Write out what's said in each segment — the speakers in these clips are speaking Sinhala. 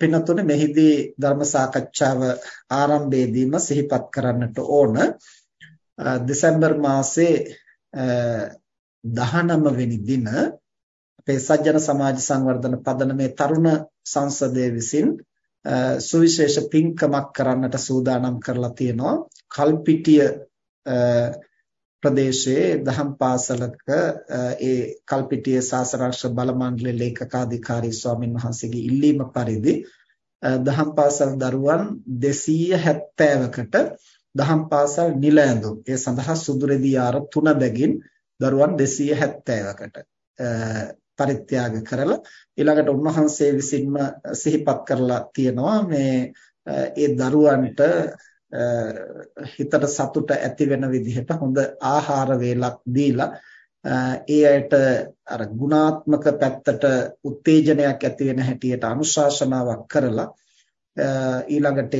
පින්නතුනේ මෙහිදී ධර්ම සාකච්ඡාව ආරම්භයේදීම සිහිපත් කරන්නට ඕන. දෙසැම්බර් මාසේ 19 වෙනි දින අපේ සජ්ජන සමාජ සංවර්ධන පදනමේ තරුණ සංසදය විසින් සුවිශේෂ පින්කමක් කරන්නට සූදානම් කරලා තියෙනවා. කල්පිටිය ප්‍රදේශයේ දහම් පාසලක ඒ කල්පිටිය සාසරාක්ෂ බල මණ්ඩලයේ ලේකකාධිකාරී ස්වාමින් වහන්සේගේ ඉල්ලීම පරිදි දහම් පාසල් දරුවන් 270කට දහම් පාසල් නිල ඇඳුම් ඒ සඳහා සුදුරෙදි ආර තුන බැගින් දරුවන් 270කට පරිත්‍යාග කරලා ඊළඟට උන්වහන්සේ විසින්ම සිහිපත් කරලා තියෙනවා මේ ඒ දරුවන්ට හිතට සතුට ඇති වෙන විදිහට හොඳ ආහාර වේලක් දීලා ඒ අයට අර ගුණාත්මක පැත්තට උත්තේජනයක් ඇති වෙන හැටියට අනුශාසනාවක් කරලා ඊළඟට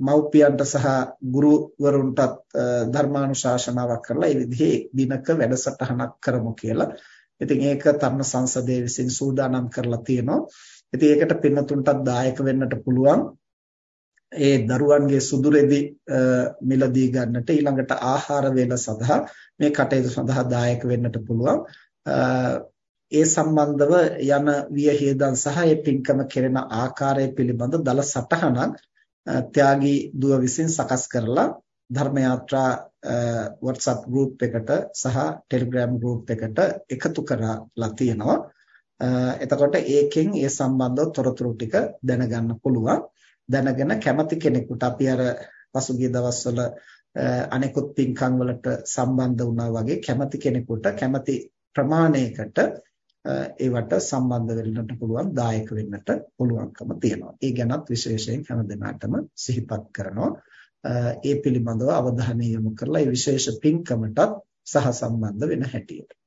මව්පියන්ට සහ ගුරුවරුන්ටත් ධර්මානුශාසනාවක් කරලා ඒ විදිහේ දිනක වැඩසටහනක් කරමු කියලා. ඉතින් ඒක තරුණ සංසදයේ විසින් සූදානම් කරලා තියෙනවා. ඉතින් ඒකට පින්නතුන්ටත් දායක වෙන්නට පුළුවන්. ඒ දරුවන්ගේ සුදුරෙදි මිලදී ගන්නට ඊළඟට ආහාර වේල සඳහා මේ කටයුතු සඳහා දායක වෙන්නට පුළුවන්. ඒ සම්බන්ධව යන වියහියදන් සහ ඒ පින්කම කෙරෙන ආකාරය පිළිබඳ දල සටහනක් ත්‍යාගී දුව විසින් සකස් කරලා ධර්ම යාත්‍රා WhatsApp group එකට සහ Telegram group එකට එකතු කරලා තියෙනවා. එතකොට ඒකෙන් ඒ සම්බන්ධව තොරතුරු ටික දැනගන්න පුළුවන්. දැනගෙන කැමති කෙනෙකුට අපි අර පසුගිය දවස්වල අනෙකුත් පින්කම් වලට සම්බන්ධ වුණා වගේ කැමති කෙනෙකුට කැමති ප්‍රමාණයකට ඒවට සම්බන්ධ වෙන්නට පුළුවන් දායක වෙන්නට පුළුවන්කම තියෙනවා. ඒ ගැනත් විශේෂයෙන් හැම දිනකටම සිහිපත් කරනවා. ඒ පිළිබඳව අවධානය යොමු කරලා ඒ විශේෂ පින්කමටත් සහ සම්බන්ධ වෙන හැටියට